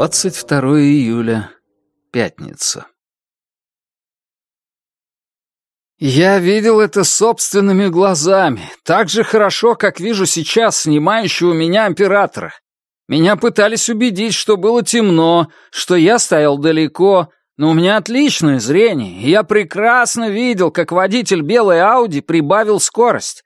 22 июля. Пятница. Я видел это собственными глазами, так же хорошо, как вижу сейчас снимающего меня оператора. Меня пытались убедить, что было темно, что я стоял далеко, но у меня отличное зрение, и я прекрасно видел, как водитель белой Ауди прибавил скорость.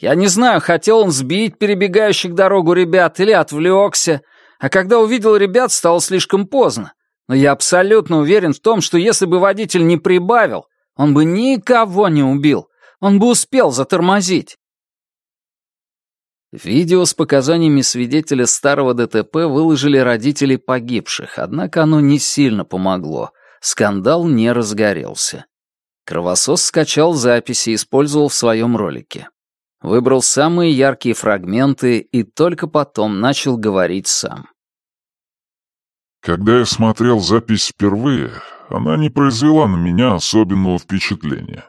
Я не знаю, хотел он сбить перебегающих дорогу ребят или отвлекся, а когда увидел ребят, стало слишком поздно. Но я абсолютно уверен в том, что если бы водитель не прибавил, он бы никого не убил. Он бы успел затормозить. Видео с показаниями свидетеля старого ДТП выложили родители погибших, однако оно не сильно помогло. Скандал не разгорелся. Кровосос скачал записи и использовал в своем ролике. Выбрал самые яркие фрагменты и только потом начал говорить сам. Когда я смотрел запись впервые, она не произвела на меня особенного впечатления.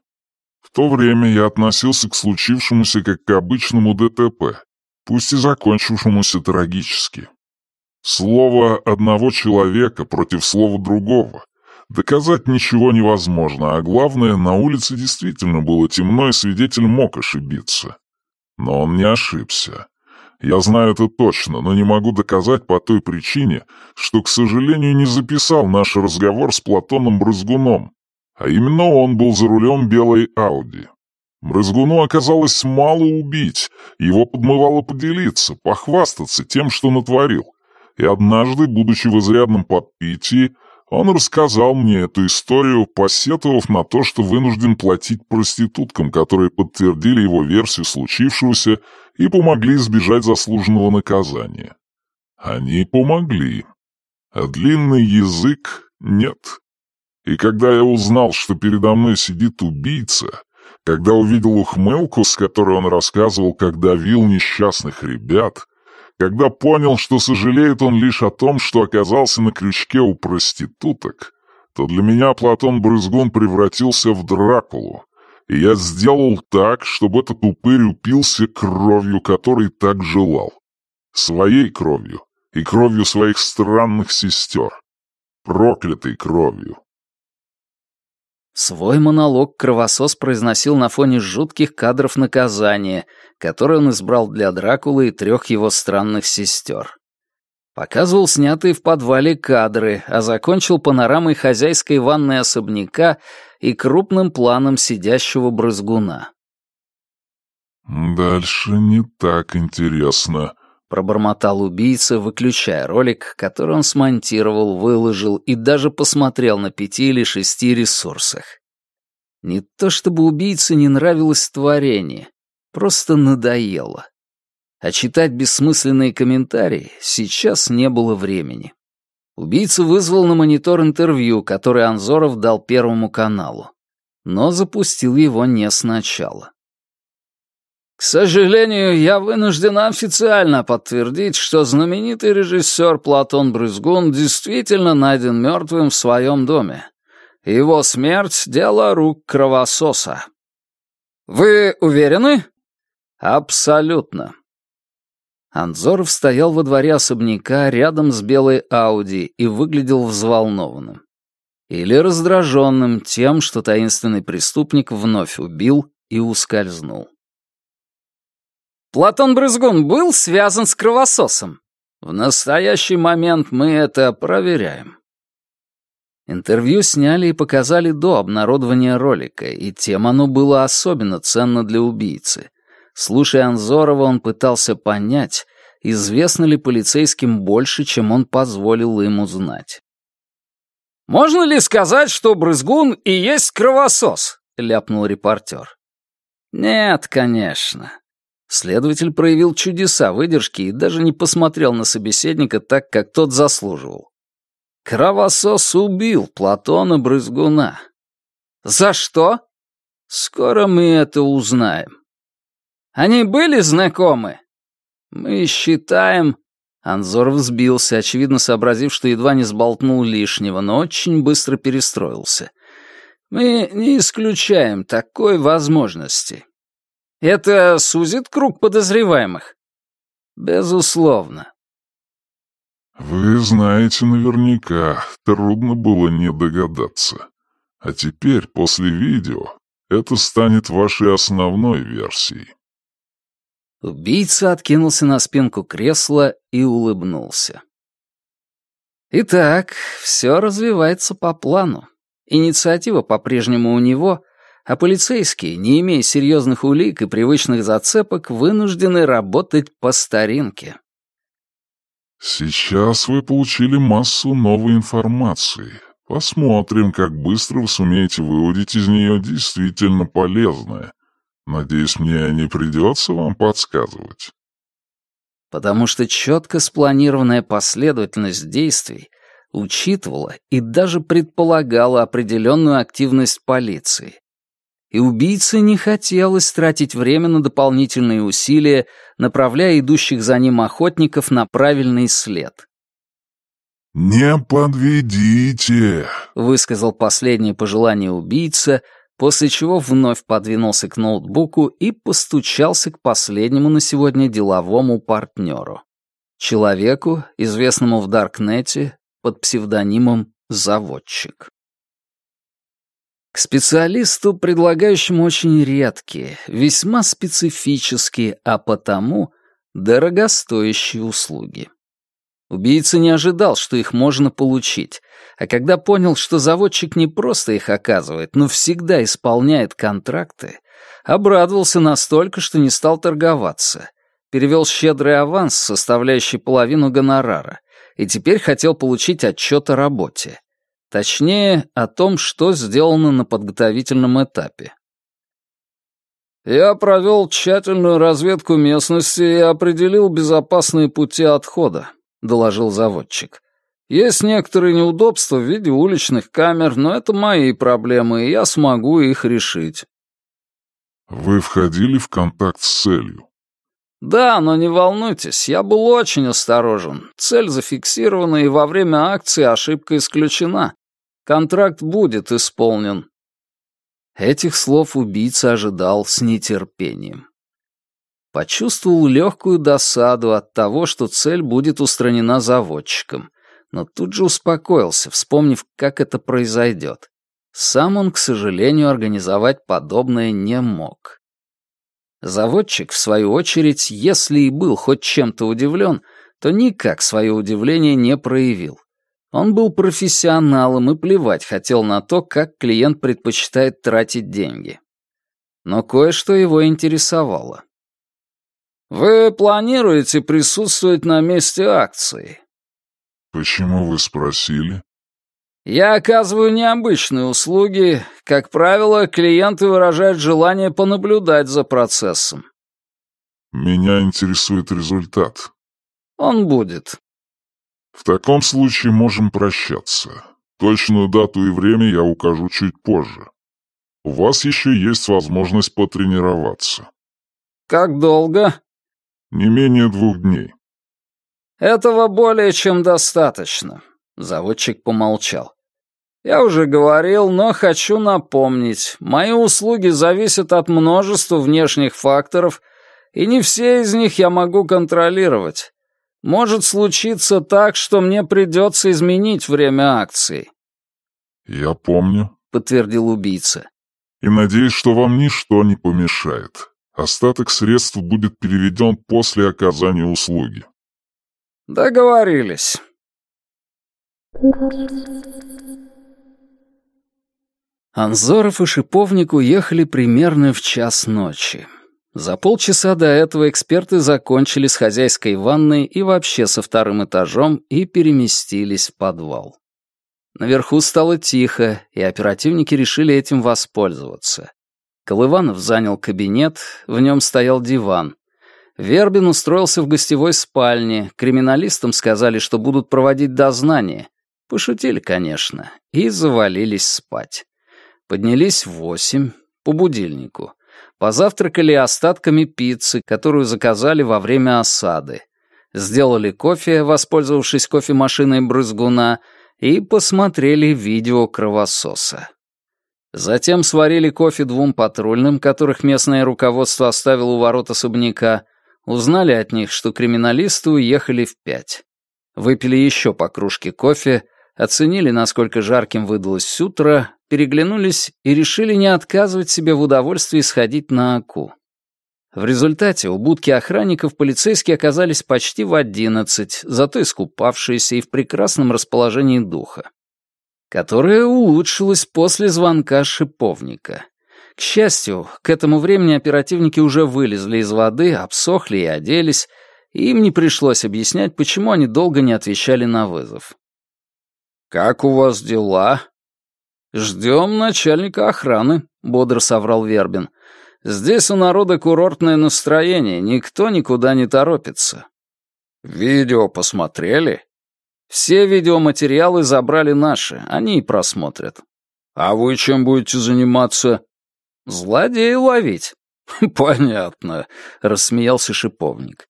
В то время я относился к случившемуся как к обычному ДТП, пусть и закончившемуся трагически. Слово одного человека против слова другого. Доказать ничего невозможно, а главное, на улице действительно было темно, и свидетель мог ошибиться. Но он не ошибся. Я знаю это точно, но не могу доказать по той причине, что, к сожалению, не записал наш разговор с Платоном Брызгуном, а именно он был за рулем белой Ауди. Брызгуну оказалось мало убить, его подмывало поделиться, похвастаться тем, что натворил. И однажды, будучи в изрядном подпитии, он рассказал мне эту историю, посетовав на то, что вынужден платить проституткам, которые подтвердили его версию случившегося и помогли избежать заслуженного наказания. Они помогли. А длинный язык нет. И когда я узнал, что передо мной сидит убийца, когда увидел ухмылку, с которой он рассказывал, как давил несчастных ребят, когда понял, что сожалеет он лишь о том, что оказался на крючке у проституток, то для меня Платон Брызгун превратился в Дракулу, и я сделал так, чтобы этот упырь упился кровью, которой так желал. Своей кровью и кровью своих странных сестер. Проклятой кровью. Свой монолог кровосос произносил на фоне жутких кадров наказания, которые он избрал для Дракулы и трех его странных сестер. Показывал снятые в подвале кадры, а закончил панорамой хозяйской ванной особняка и крупным планом сидящего брызгуна. «Дальше не так интересно», — пробормотал убийца, выключая ролик, который он смонтировал, выложил и даже посмотрел на пяти или шести ресурсах. Не то чтобы убийце не нравилось творение, просто надоело а читать бессмысленные комментарии сейчас не было времени. Убийца вызвал на монитор интервью, которое Анзоров дал Первому каналу, но запустил его не сначала. К сожалению, я вынужден официально подтвердить, что знаменитый режиссер Платон Брызгун действительно найден мертвым в своем доме. Его смерть — дело рук кровососа. Вы уверены? Абсолютно. Анзоров стоял во дворе особняка рядом с белой Ауди и выглядел взволнованным. Или раздраженным тем, что таинственный преступник вновь убил и ускользнул. «Платон Брызгун был связан с кровососом?» «В настоящий момент мы это проверяем». Интервью сняли и показали до обнародования ролика, и тем оно было особенно ценно для убийцы. Слушая Анзорова, он пытался понять, известно ли полицейским больше, чем он позволил им узнать. «Можно ли сказать, что Брызгун и есть кровосос?» — ляпнул репортер. «Нет, конечно». Следователь проявил чудеса выдержки и даже не посмотрел на собеседника так, как тот заслуживал. Кровосос убил Платона Брызгуна. «За что?» «Скоро мы это узнаем». Они были знакомы?» «Мы считаем...» Анзор взбился, очевидно сообразив, что едва не сболтнул лишнего, но очень быстро перестроился. «Мы не исключаем такой возможности. Это сузит круг подозреваемых?» «Безусловно. «Вы знаете наверняка, трудно было не догадаться. А теперь, после видео, это станет вашей основной версией». Убийца откинулся на спинку кресла и улыбнулся. Итак, все развивается по плану. Инициатива по-прежнему у него, а полицейские, не имея серьезных улик и привычных зацепок, вынуждены работать по старинке. Сейчас вы получили массу новой информации. Посмотрим, как быстро вы сумеете выудить из нее действительно полезное. Надеюсь, мне не придется вам подсказывать. Потому что четко спланированная последовательность действий учитывала и даже предполагала определенную активность полиции, и убийце не хотелось тратить время на дополнительные усилия, направляя идущих за ним охотников на правильный след. «Не подведите», — высказал последнее пожелание убийца, после чего вновь подвинулся к ноутбуку и постучался к последнему на сегодня деловому партнеру. Человеку, известному в Даркнете под псевдонимом «Заводчик». К специалисту, предлагающему очень редкие, весьма специфические, а потому дорогостоящие услуги. Убийца не ожидал, что их можно получить, а когда понял, что заводчик не просто их оказывает, но всегда исполняет контракты, обрадовался настолько, что не стал торговаться. Перевел щедрый аванс, составляющий половину гонорара, и теперь хотел получить отчет о работе. Точнее, о том, что сделано на подготовительном этапе. «Я провел тщательную разведку местности и определил безопасные пути отхода», — доложил заводчик. «Есть некоторые неудобства в виде уличных камер, но это мои проблемы, и я смогу их решить». «Вы входили в контакт с целью?» «Да, но не волнуйтесь, я был очень осторожен. Цель зафиксирована, и во время акции ошибка исключена. Контракт будет исполнен». Этих слов убийца ожидал с нетерпением. Почувствовал легкую досаду от того, что цель будет устранена заводчиком, но тут же успокоился, вспомнив, как это произойдет. Сам он, к сожалению, организовать подобное не мог. Заводчик, в свою очередь, если и был хоть чем-то удивлен, то никак свое удивление не проявил. Он был профессионалом и плевать хотел на то, как клиент предпочитает тратить деньги. Но кое-что его интересовало. «Вы планируете присутствовать на месте акции?» «Почему вы спросили?» «Я оказываю необычные услуги. Как правило, клиенты выражают желание понаблюдать за процессом». «Меня интересует результат». «Он будет. В таком случае можем прощаться. Точную дату и время я укажу чуть позже. У вас еще есть возможность потренироваться. Как долго? Не менее двух дней. Этого более чем достаточно. Заводчик помолчал. Я уже говорил, но хочу напомнить. Мои услуги зависят от множества внешних факторов, и не все из них я могу контролировать. Может случиться так, что мне придется изменить время акции». «Я помню», — подтвердил убийца. «И надеюсь, что вам ничто не помешает. Остаток средств будет переведен после оказания услуги». «Договорились». Анзоров и Шиповник уехали примерно в час ночи. За полчаса до этого эксперты закончили с хозяйской ванной и вообще со вторым этажом и переместились в подвал. Наверху стало тихо, и оперативники решили этим воспользоваться. Колыванов занял кабинет, в нем стоял диван. Вербин устроился в гостевой спальне, криминалистам сказали, что будут проводить дознание. Пошутили, конечно, и завалились спать. Поднялись в восемь, по будильнику — Позавтракали остатками пиццы, которую заказали во время осады. Сделали кофе, воспользовавшись кофемашиной брызгуна, и посмотрели видео кровососа. Затем сварили кофе двум патрульным, которых местное руководство оставило у ворот особняка, узнали от них, что криминалисты уехали в пять. Выпили еще по кружке кофе, оценили, насколько жарким выдалось утро, переглянулись и решили не отказывать себе в удовольствии сходить на Аку. В результате у будки охранников полицейские оказались почти в одиннадцать, зато искупавшиеся и в прекрасном расположении духа, которое улучшилось после звонка шиповника. К счастью, к этому времени оперативники уже вылезли из воды, обсохли и оделись, и им не пришлось объяснять, почему они долго не отвечали на вызов. «Как у вас дела?» «Ждем начальника охраны», — бодро соврал Вербин. «Здесь у народа курортное настроение, никто никуда не торопится». «Видео посмотрели?» «Все видеоматериалы забрали наши, они и просмотрят». «А вы чем будете заниматься?» «Злодея ловить». «Понятно», — рассмеялся шиповник.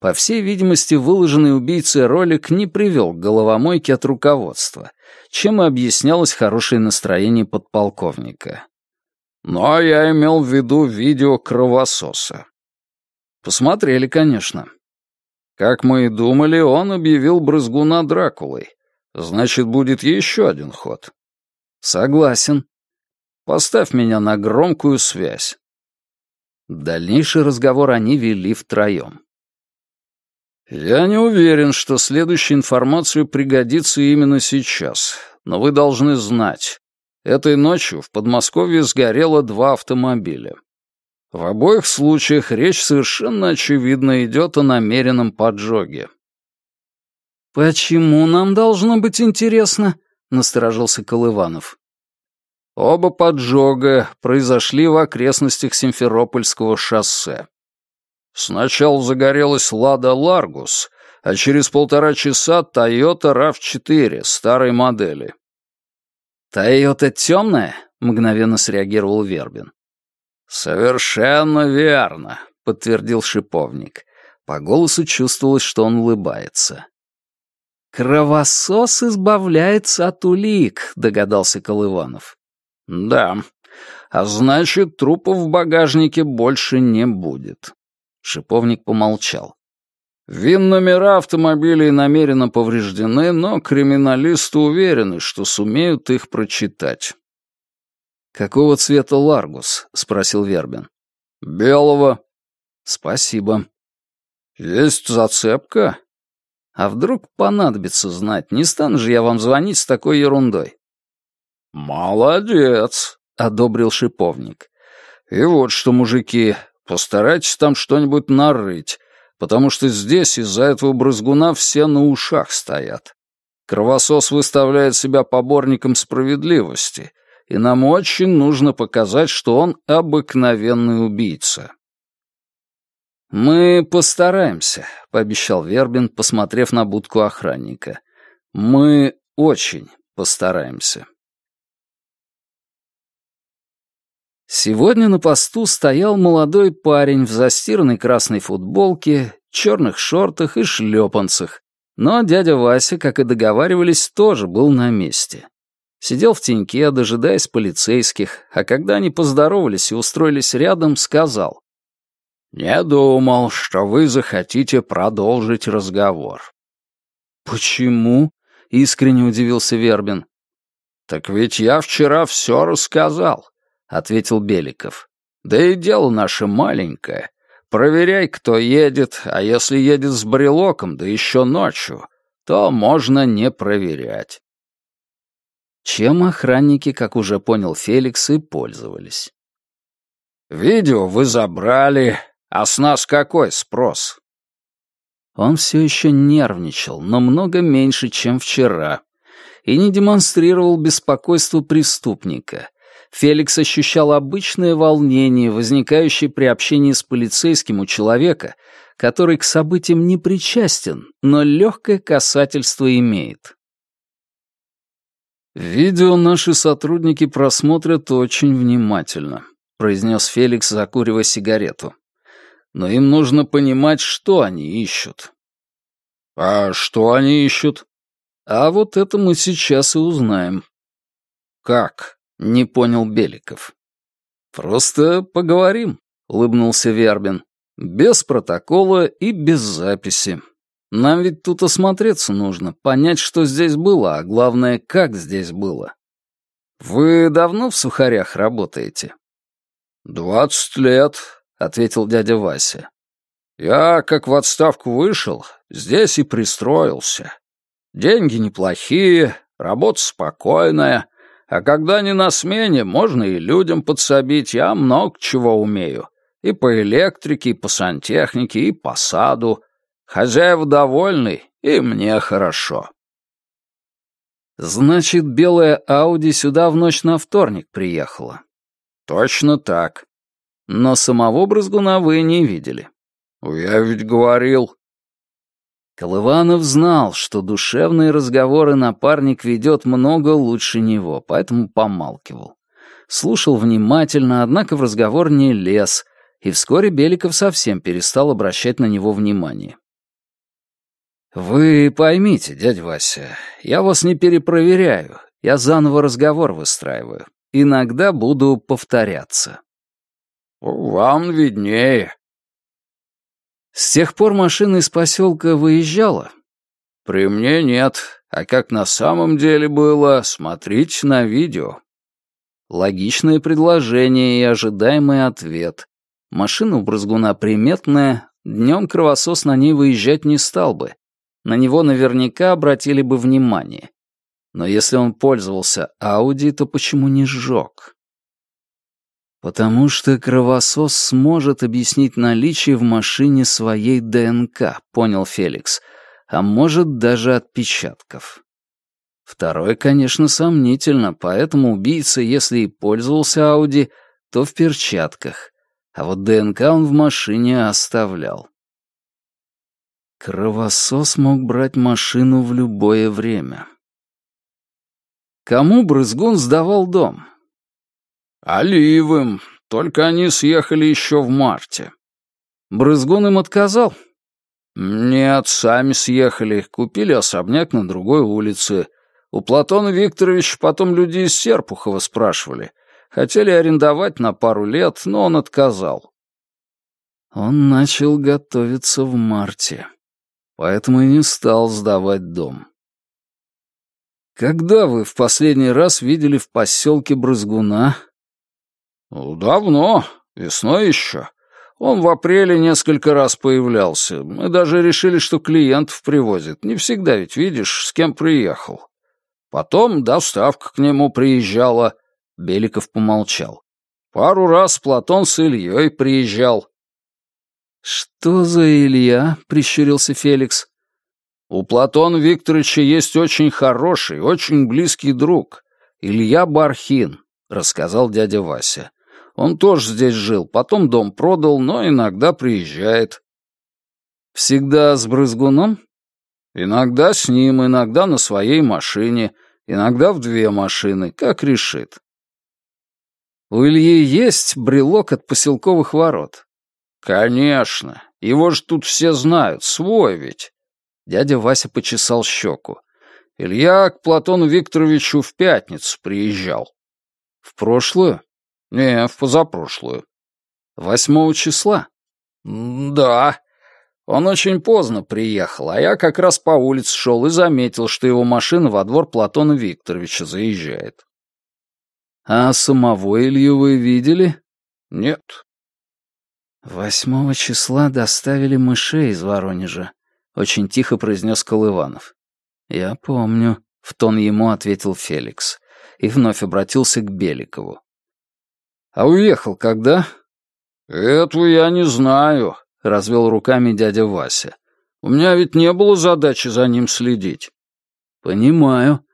По всей видимости, выложенный убийцей ролик не привел к головомойке от руководства, чем и объяснялось хорошее настроение подполковника. Но я имел в виду видео кровососа. Посмотрели, конечно. Как мы и думали, он объявил брызгуна Дракулой. Значит, будет еще один ход. Согласен. Поставь меня на громкую связь. Дальнейший разговор они вели втроем. «Я не уверен, что следующая информация пригодится именно сейчас, но вы должны знать. Этой ночью в Подмосковье сгорело два автомобиля. В обоих случаях речь совершенно очевидно идет о намеренном поджоге». «Почему нам должно быть интересно?» — насторожился Колыванов. Оба поджога произошли в окрестностях Симферопольского шоссе. Сначала загорелась «Лада Ларгус», а через полтора часа «Тойота RAV4» старой модели. «Тойота темная?» — мгновенно среагировал Вербин. «Совершенно верно», — подтвердил шиповник. По голосу чувствовалось, что он улыбается. «Кровосос избавляется от улик», — догадался Колыванов. «Да, а значит, трупов в багажнике больше не будет». Шиповник помолчал. ВИН-номера автомобилей намеренно повреждены, но криминалисты уверены, что сумеют их прочитать. «Какого цвета Ларгус?» — спросил Вербин. «Белого». «Спасибо». «Есть зацепка?» «А вдруг понадобится знать? Не стану же я вам звонить с такой ерундой». «Молодец», — одобрил шиповник. «И вот что, мужики, Постарайтесь там что-нибудь нарыть, потому что здесь из-за этого брызгуна все на ушах стоят. Кровосос выставляет себя поборником справедливости, и нам очень нужно показать, что он обыкновенный убийца. «Мы постараемся», — пообещал Вербин, посмотрев на будку охранника. «Мы очень постараемся». Сегодня на посту стоял молодой парень в застиранной красной футболке, черных шортах и шлепанцах, но дядя Вася, как и договаривались, тоже был на месте. Сидел в теньке, дожидаясь полицейских, а когда они поздоровались и устроились рядом, сказал. «Не думал, что вы захотите продолжить разговор». «Почему?» — искренне удивился Вербин. «Так ведь я вчера все рассказал ответил Беликов. «Да и дело наше маленькое. Проверяй, кто едет, а если едет с брелоком, да еще ночью, то можно не проверять». Чем охранники, как уже понял Феликс, и пользовались. «Видео вы забрали, а с нас какой спрос?» Он все еще нервничал, но много меньше, чем вчера, и не демонстрировал беспокойство преступника — Феликс ощущал обычное волнение, возникающее при общении с полицейским у человека, который к событиям не причастен, но легкое касательство имеет. «Видео наши сотрудники просмотрят очень внимательно», — произнес Феликс, закуривая сигарету. «Но им нужно понимать, что они ищут». «А что они ищут?» «А вот это мы сейчас и узнаем». «Как?» Не понял Беликов. «Просто поговорим», — улыбнулся Вербин. «Без протокола и без записи. Нам ведь тут осмотреться нужно, понять, что здесь было, а главное, как здесь было. Вы давно в сухарях работаете? «Двадцать лет», — ответил дядя Вася. «Я, как в отставку вышел, здесь и пристроился. Деньги неплохие, работа спокойная, а когда не на смене, можно и людям подсобить, я много чего умею. И по электрике, и по сантехнике, и по саду. Хозяева довольны, и мне хорошо. Значит, белая Ауди сюда в ночь на вторник приехала. Точно так. Но самого брызгуна вы не видели. Я ведь говорил. Колыванов знал, что душевные разговоры напарник ведет много лучше него, поэтому помалкивал. Слушал внимательно, однако в разговор не лез, и вскоре Беликов совсем перестал обращать на него внимание. «Вы поймите, дядя Вася, я вас не перепроверяю, я заново разговор выстраиваю. Иногда буду повторяться». «Вам виднее». «С тех пор машина из поселка выезжала?» «При мне нет, а как на самом деле было, смотрите на видео». Логичное предложение и ожидаемый ответ. Машина у брызгуна приметная, днем кровосос на ней выезжать не стал бы. На него наверняка обратили бы внимание. Но если он пользовался Ауди, то почему не сжег? Потому что кровосос сможет объяснить наличие в машине своей ДНК, понял Феликс, а может даже отпечатков. Второе, конечно, сомнительно, поэтому убийца, если и пользовался Ауди, то в перчатках, а вот ДНК он в машине оставлял. Кровосос мог брать машину в любое время. Кому Брызгун сдавал дом? Алиевым, только они съехали еще в марте. Брызгун им отказал? Нет, сами съехали, купили особняк на другой улице. У Платона Викторовича потом люди из Серпухова спрашивали. Хотели арендовать на пару лет, но он отказал. Он начал готовиться в марте, поэтому и не стал сдавать дом. Когда вы в последний раз видели в поселке Брызгуна? Ну, давно, весной еще. Он в апреле несколько раз появлялся. Мы даже решили, что клиентов привозит. Не всегда ведь видишь, с кем приехал. Потом доставка к нему приезжала. Беликов помолчал. Пару раз Платон с Ильей приезжал. «Что за Илья?» — прищурился Феликс. «У Платона Викторовича есть очень хороший, очень близкий друг. Илья Бархин», — рассказал дядя Вася. «Он тоже здесь жил, потом дом продал, но иногда приезжает». «Всегда с брызгуном?» «Иногда с ним, иногда на своей машине, иногда в две машины, как решит». У Ильи есть брелок от поселковых ворот? Конечно. Его же тут все знают, свой ведь. Дядя Вася почесал щеку. Илья к Платону Викторовичу в пятницу приезжал. В прошлую? Не, в позапрошлую. Восьмого числа? Да. Он очень поздно приехал, а я как раз по улице шел и заметил, что его машина во двор Платона Викторовича заезжает. А самого Илью вы видели? Нет. Восьмого числа доставили мышей из Воронежа, очень тихо произнес Колыванов. Я помню, в тон ему ответил Феликс и вновь обратился к Беликову. А уехал когда? Этого я не знаю, развел руками дядя Вася. У меня ведь не было задачи за ним следить. Понимаю.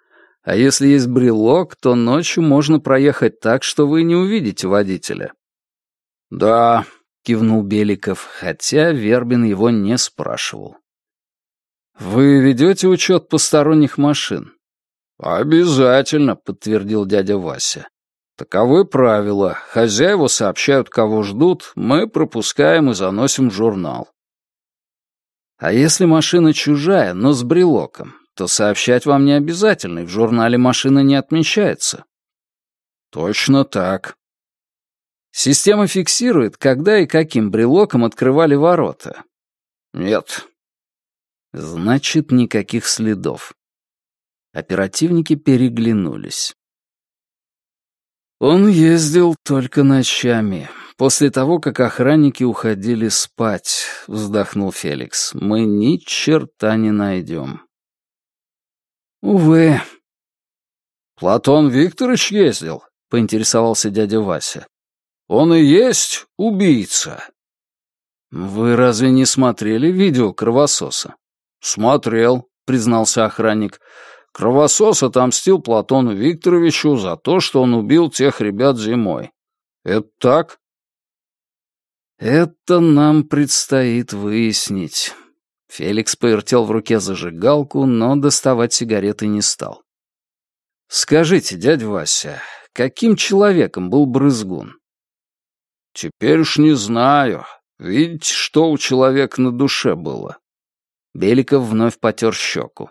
А если есть брелок, то ночью можно проехать так, что вы не увидите водителя. Да, кивнул Беликов, хотя Вербин его не спрашивал. Вы ведете учет посторонних машин? Обязательно, подтвердил дядя Вася. Таковы правила. Хозяева сообщают, кого ждут, мы пропускаем и заносим в журнал. А если машина чужая, но с брелоком, то сообщать вам не обязательно, и в журнале машина не отмечается. Точно так. Система фиксирует, когда и каким брелоком открывали ворота. Нет. Значит, никаких следов. Оперативники переглянулись. Он ездил только ночами. После того, как охранники уходили спать, вздохнул Феликс, мы ни черта не найдем. Увы. Платон Викторович ездил, поинтересовался дядя Вася. Он и есть убийца. Вы разве не смотрели видео кровососа? Смотрел, признался охранник. Кровосос отомстил Платону Викторовичу за то, что он убил тех ребят зимой. Это так? Это нам предстоит выяснить. Феликс повертел в руке зажигалку, но доставать сигареты не стал. «Скажите, дядя Вася, каким человеком был Брызгун?» «Теперь уж не знаю. Видите, что у человека на душе было?» Беликов вновь потер щеку.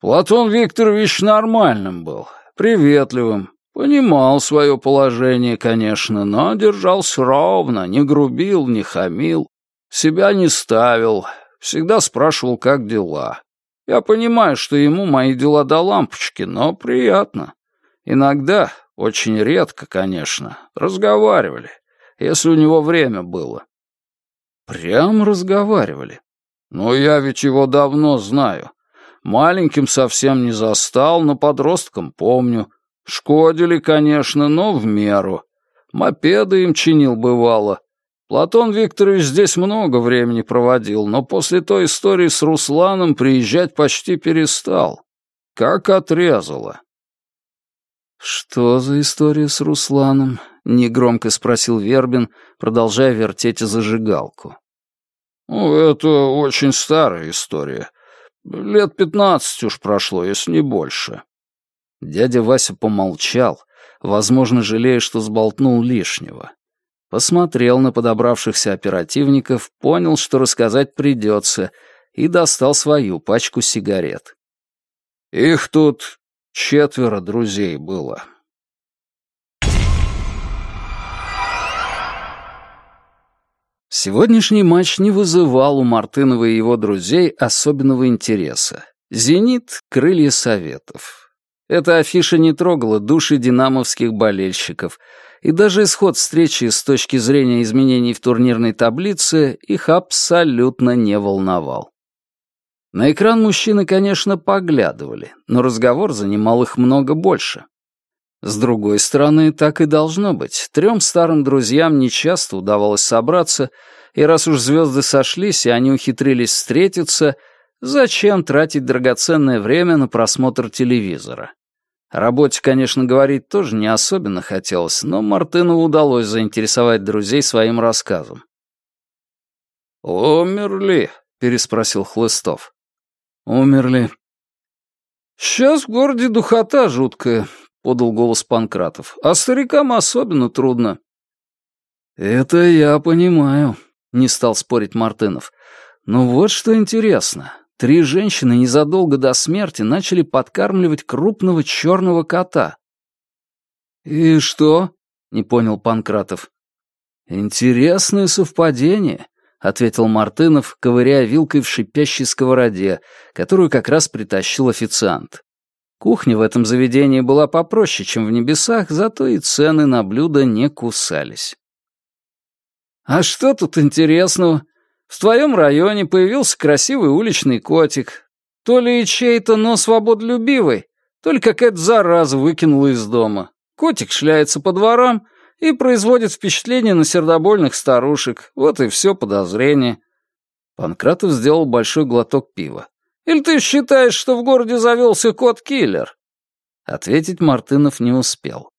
Платон Викторович нормальным был, приветливым, понимал свое положение, конечно, но держался ровно, не грубил, не хамил, себя не ставил, всегда спрашивал, как дела. Я понимаю, что ему мои дела до лампочки, но приятно. Иногда, очень редко, конечно, разговаривали, если у него время было. Прям разговаривали. Ну, я ведь его давно знаю. Маленьким совсем не застал, но подростком помню. Шкодили, конечно, но в меру. Мопеды им чинил бывало. Платон Викторович здесь много времени проводил, но после той истории с Русланом приезжать почти перестал. Как отрезало. «Что за история с Русланом?» — негромко спросил Вербин, продолжая вертеть зажигалку. «Ну, это очень старая история. Лет пятнадцать уж прошло, если не больше». Дядя Вася помолчал, возможно, жалея, что сболтнул лишнего. Посмотрел на подобравшихся оперативников, понял, что рассказать придется, и достал свою пачку сигарет. «Их тут четверо друзей было». Сегодняшний матч не вызывал у Мартынова и его друзей особенного интереса. «Зенит» — крылья советов. Эта афиша не трогала души динамовских болельщиков, и даже исход встречи с точки зрения изменений в турнирной таблице их абсолютно не волновал. На экран мужчины, конечно, поглядывали, но разговор занимал их много больше. С другой стороны, так и должно быть. Трем старым друзьям нечасто удавалось собраться, и раз уж звезды сошлись, и они ухитрились встретиться, зачем тратить драгоценное время на просмотр телевизора? О работе, конечно, говорить тоже не особенно хотелось, но Мартынову удалось заинтересовать друзей своим рассказом. «Умерли?» — переспросил Хлыстов. «Умерли». «Сейчас в городе духота жуткая. — подал голос Панкратов. «А старикам особенно трудно». «Это я понимаю», — не стал спорить Мартынов. «Но вот что интересно. Три женщины незадолго до смерти начали подкармливать крупного черного кота». «И что?» — не понял Панкратов. «Интересное совпадение», — ответил Мартынов, ковыряя вилкой в шипящей сковороде, которую как раз притащил официант. Кухня в этом заведении была попроще, чем в небесах, зато и цены на блюда не кусались. «А что тут интересного? В твоем районе появился красивый уличный котик. То ли чей-то, но свободолюбивый, то ли какая-то зараза выкинула из дома. Котик шляется по дворам и производит впечатление на сердобольных старушек. Вот и все подозрение». Панкратов сделал большой глоток пива. Или ты считаешь, что в городе завелся кот-киллер?» Ответить Мартынов не успел.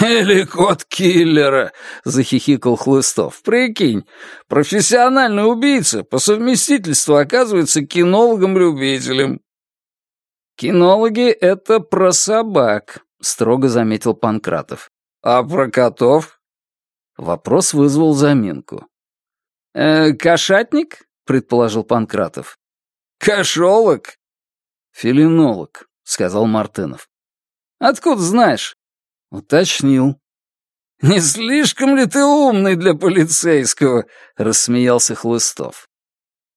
«Или кот киллера!» — захихикал Хлыстов. «Прикинь, профессиональный убийца по совместительству оказывается кинологом-любителем». «Кинологи — это про собак», — строго заметил Панкратов. «А про котов?» Вопрос вызвал заминку. «Э, «Кошатник?» — предположил Панкратов. «Кошелок?» «Филинолог», — сказал Мартынов. «Откуда знаешь?» «Уточнил». «Не слишком ли ты умный для полицейского?» — рассмеялся Хлыстов.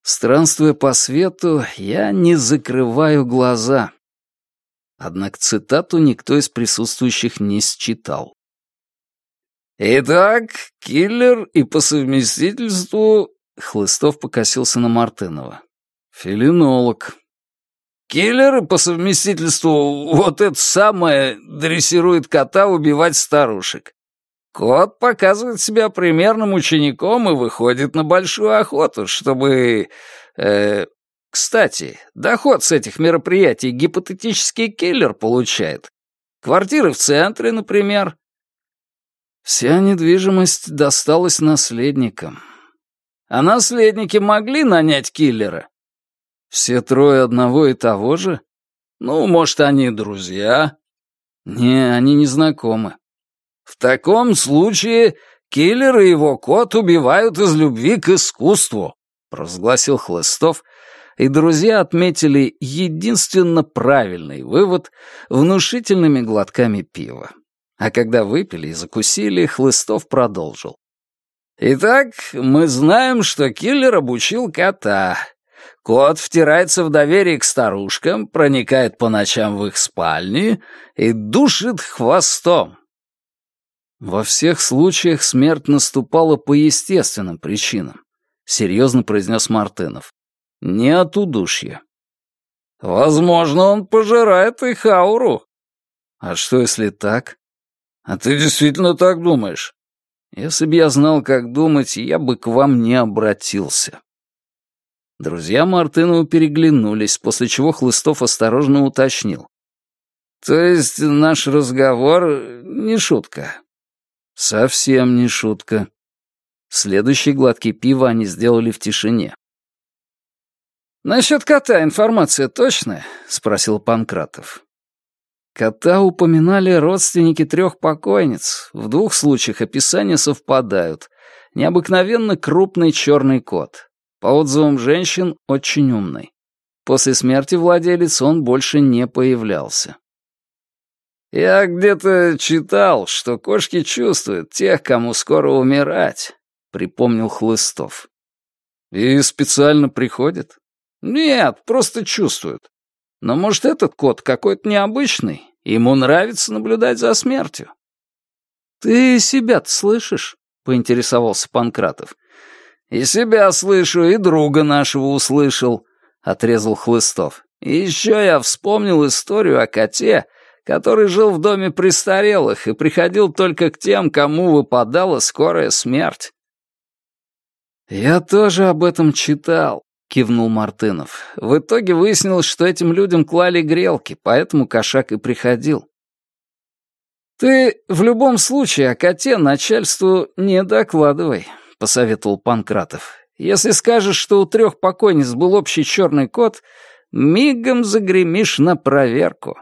Странствуя по свету, я не закрываю глаза. Однако цитату никто из присутствующих не считал. «Итак, киллер и по совместительству...» Хлыстов покосился на Мартынова. «Филинолог». «Киллер и по совместительству вот это самое дрессирует кота убивать старушек. Кот показывает себя примерным учеником и выходит на большую охоту, чтобы... Э, кстати, доход с этих мероприятий гипотетический киллер получает. Квартиры в центре, например. Вся недвижимость досталась наследникам. А наследники могли нанять киллера? Все трое одного и того же? Ну, может, они друзья? Не, они не знакомы. В таком случае киллер и его кот убивают из любви к искусству, провозгласил Хлыстов, и друзья отметили единственно правильный вывод внушительными глотками пива. А когда выпили и закусили, Хлыстов продолжил. «Итак, мы знаем, что киллер обучил кота. Кот втирается в доверие к старушкам, проникает по ночам в их спальни и душит хвостом. Во всех случаях смерть наступала по естественным причинам, серьезно произнес Мартынов. Не от удушья. Возможно, он пожирает их ауру. А что, если так? А ты действительно так думаешь? Если бы я знал, как думать, я бы к вам не обратился. Друзья Мартынова переглянулись, после чего Хлыстов осторожно уточнил. То есть наш разговор не шутка? Совсем не шутка. Следующие глотки пива они сделали в тишине. «Насчет кота информация точная?» — спросил Панкратов. Кота упоминали родственники трех покойниц. В двух случаях описания совпадают. Необыкновенно крупный черный кот. По отзывам женщин, очень умный. После смерти владелец он больше не появлялся. «Я где-то читал, что кошки чувствуют тех, кому скоро умирать», — припомнил Хлыстов. «И специально приходят?» «Нет, просто чувствуют. Но, может, этот кот какой-то необычный, ему нравится наблюдать за смертью». «Ты себя-то слышишь?» — поинтересовался Панкратов. «И себя слышу, и друга нашего услышал», — отрезал Хлыстов. «И еще я вспомнил историю о коте, который жил в доме престарелых и приходил только к тем, кому выпадала скорая смерть. «Я тоже об этом читал», — кивнул Мартынов. «В итоге выяснилось, что этим людям клали грелки, поэтому кошак и приходил». «Ты в любом случае о коте начальству не докладывай», — посоветовал Панкратов. «Если скажешь, что у трех покойниц был общий черный кот, мигом загремишь на проверку».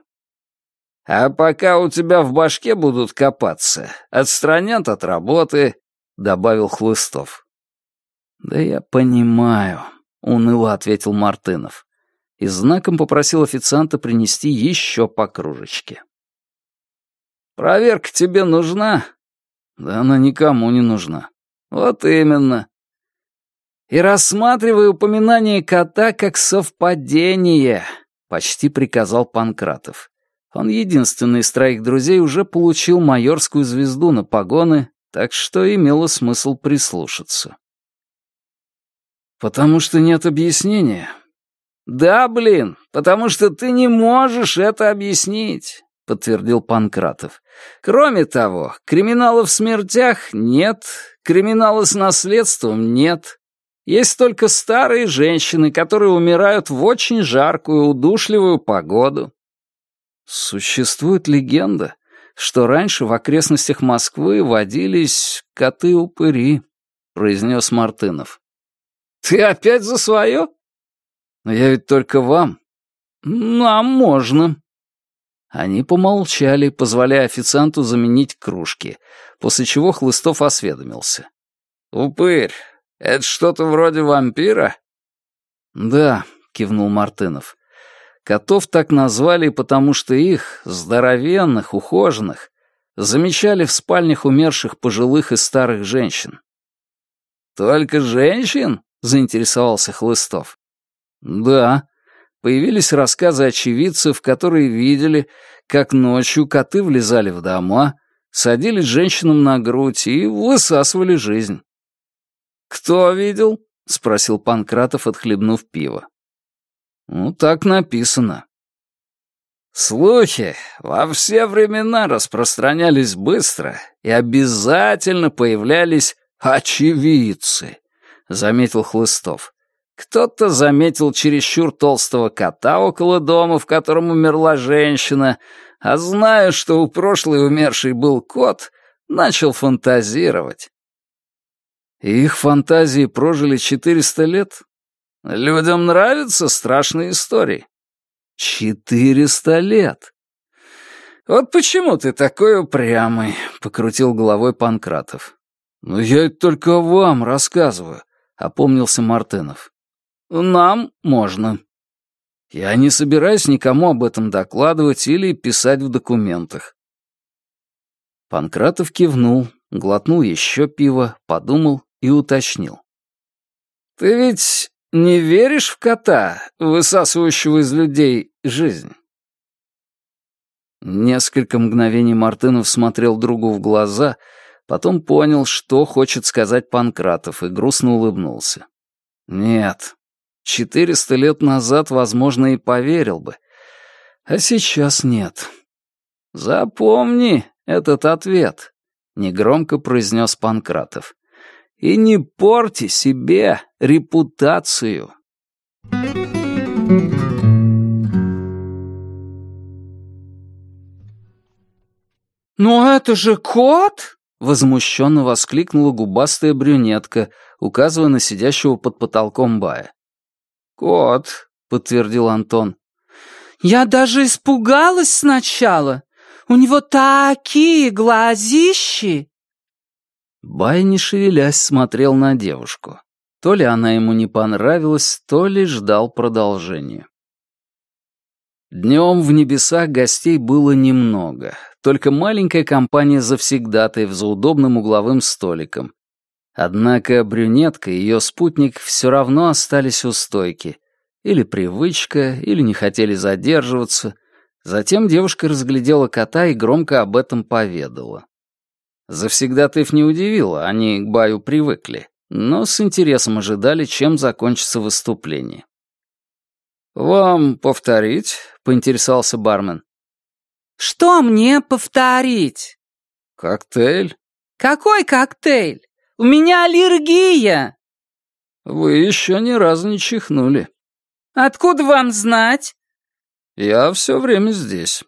А пока у тебя в башке будут копаться, отстранят от работы», — добавил Хлыстов. «Да я понимаю», — уныло ответил Мартынов. И знаком попросил официанта принести еще по кружечке. «Проверка тебе нужна?» «Да она никому не нужна». «Вот именно. И рассматривай упоминание кота как совпадение», — почти приказал Панкратов. Он единственный из троих друзей уже получил майорскую звезду на погоны, так что имело смысл прислушаться. «Потому что нет объяснения». «Да, блин, потому что ты не можешь это объяснить», — подтвердил Панкратов. «Кроме того, криминалов в смертях нет, криминала с наследством нет. Есть только старые женщины, которые умирают в очень жаркую, удушливую погоду. Существует легенда, что раньше в окрестностях Москвы водились коты-упыри, произнес Мартынов. Ты опять за свое? Но я ведь только вам. Нам можно. Они помолчали, позволяя официанту заменить кружки, после чего Хлыстов осведомился. «Упырь, это что-то вроде вампира?» «Да», — кивнул Мартынов. Котов так назвали, потому что их, здоровенных, ухоженных, замечали в спальнях умерших пожилых и старых женщин. «Только женщин?» — заинтересовался Хлыстов. «Да. Появились рассказы очевидцев, которые видели, как ночью коты влезали в дома, садились женщинам на грудь и высасывали жизнь». «Кто видел?» — спросил Панкратов, отхлебнув пиво. «Ну, так написано». Слухи во все времена распространялись быстро и обязательно появлялись очевидцы, — заметил Хлыстов. Кто-то заметил чересчур толстого кота около дома, в котором умерла женщина, а зная, что у прошлой умершей был кот, начал фантазировать. Их фантазии прожили 400 лет. Людям нравятся страшные истории. Четыреста лет! Вот почему ты такой упрямый, — покрутил головой Панкратов. Ну я это только вам рассказываю, — опомнился Мартынов. Нам можно. Я не собираюсь никому об этом докладывать или писать в документах. Панкратов кивнул, глотнул еще пиво, подумал и уточнил. «Ты ведь не веришь в кота, высасывающего из людей жизнь?» Несколько мгновений Мартынов смотрел другу в глаза, потом понял, что хочет сказать Панкратов, и грустно улыбнулся. «Нет, четыреста лет назад, возможно, и поверил бы, а сейчас нет. Запомни этот ответ», — негромко произнес Панкратов и не порти себе репутацию. «Но это же кот!» — возмущенно воскликнула губастая брюнетка, указывая на сидящего под потолком Бая. «Кот», — подтвердил Антон. «Я даже испугалась сначала. У него такие глазищи!» Бай, не шевелясь, смотрел на девушку. То ли она ему не понравилась, то ли ждал продолжения. Днем в небесах гостей было немного, только маленькая компания завсегдатаев за удобным угловым столиком. Однако брюнетка и ее спутник все равно остались у стойки. Или привычка, или не хотели задерживаться. Затем девушка разглядела кота и громко об этом поведала. Завсегдатаев не удивило, они к баю привыкли, но с интересом ожидали, чем закончится выступление. «Вам повторить?» — поинтересовался бармен. «Что мне повторить?» «Коктейль». «Какой коктейль? У меня аллергия!» «Вы еще ни разу не чихнули». «Откуда вам знать?» «Я все время здесь».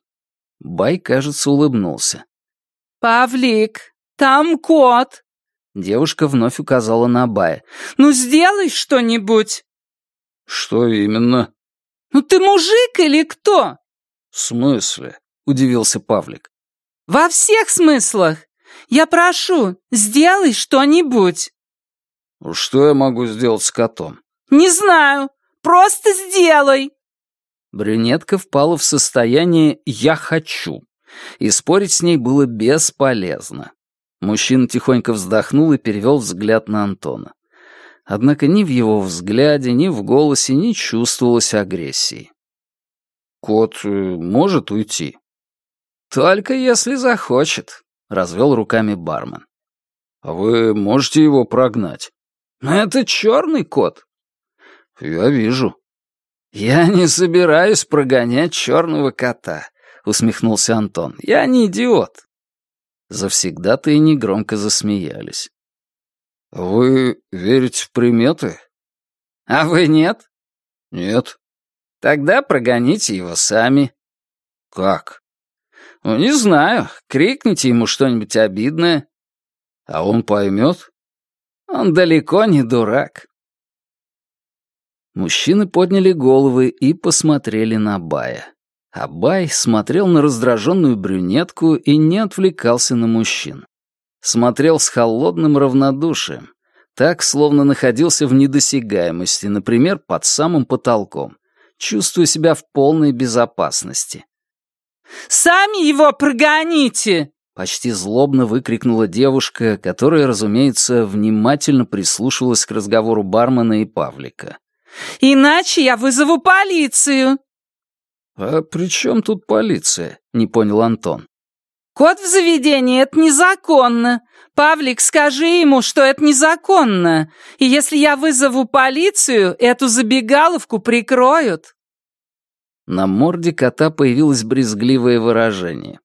Бай, кажется, улыбнулся. «Павлик, там кот!» Девушка вновь указала на Бая. «Ну, сделай что-нибудь!» «Что именно?» «Ну ты мужик или кто?» «В смысле?» — удивился Павлик. «Во всех смыслах! Я прошу, сделай что-нибудь!» «Что я могу сделать с котом?» «Не знаю, просто сделай!» Брюнетка впала в состояние «я хочу», и спорить с ней было бесполезно. Мужчина тихонько вздохнул и перевел взгляд на Антона. Однако ни в его взгляде, ни в голосе не чувствовалось агрессии. «Кот э, может уйти?» «Только если захочет», — развел руками бармен. «А вы можете его прогнать?» «Но это черный кот». «Я вижу». «Я не собираюсь прогонять черного кота. — усмехнулся Антон. «Я не идиот». Завсегда-то и негромко засмеялись. «Вы верите в приметы?» «А вы нет?» «Нет». «Тогда прогоните его сами». «Как?» «Ну, не знаю. Крикните ему что-нибудь обидное». «А он поймет?» «Он далеко не дурак». Мужчины подняли головы и посмотрели на Бая. Абай смотрел на раздраженную брюнетку и не отвлекался на мужчин. Смотрел с холодным равнодушием, так, словно находился в недосягаемости, например, под самым потолком, чувствуя себя в полной безопасности. «Сами его прогоните!» — почти злобно выкрикнула девушка, которая, разумеется, внимательно прислушивалась к разговору бармена и Павлика. «Иначе я вызову полицию!» «А при чем тут полиция?» — не понял Антон. «Кот в заведении — это незаконно. Павлик, скажи ему, что это незаконно. И если я вызову полицию, эту забегаловку прикроют». На морде кота появилось брезгливое выражение.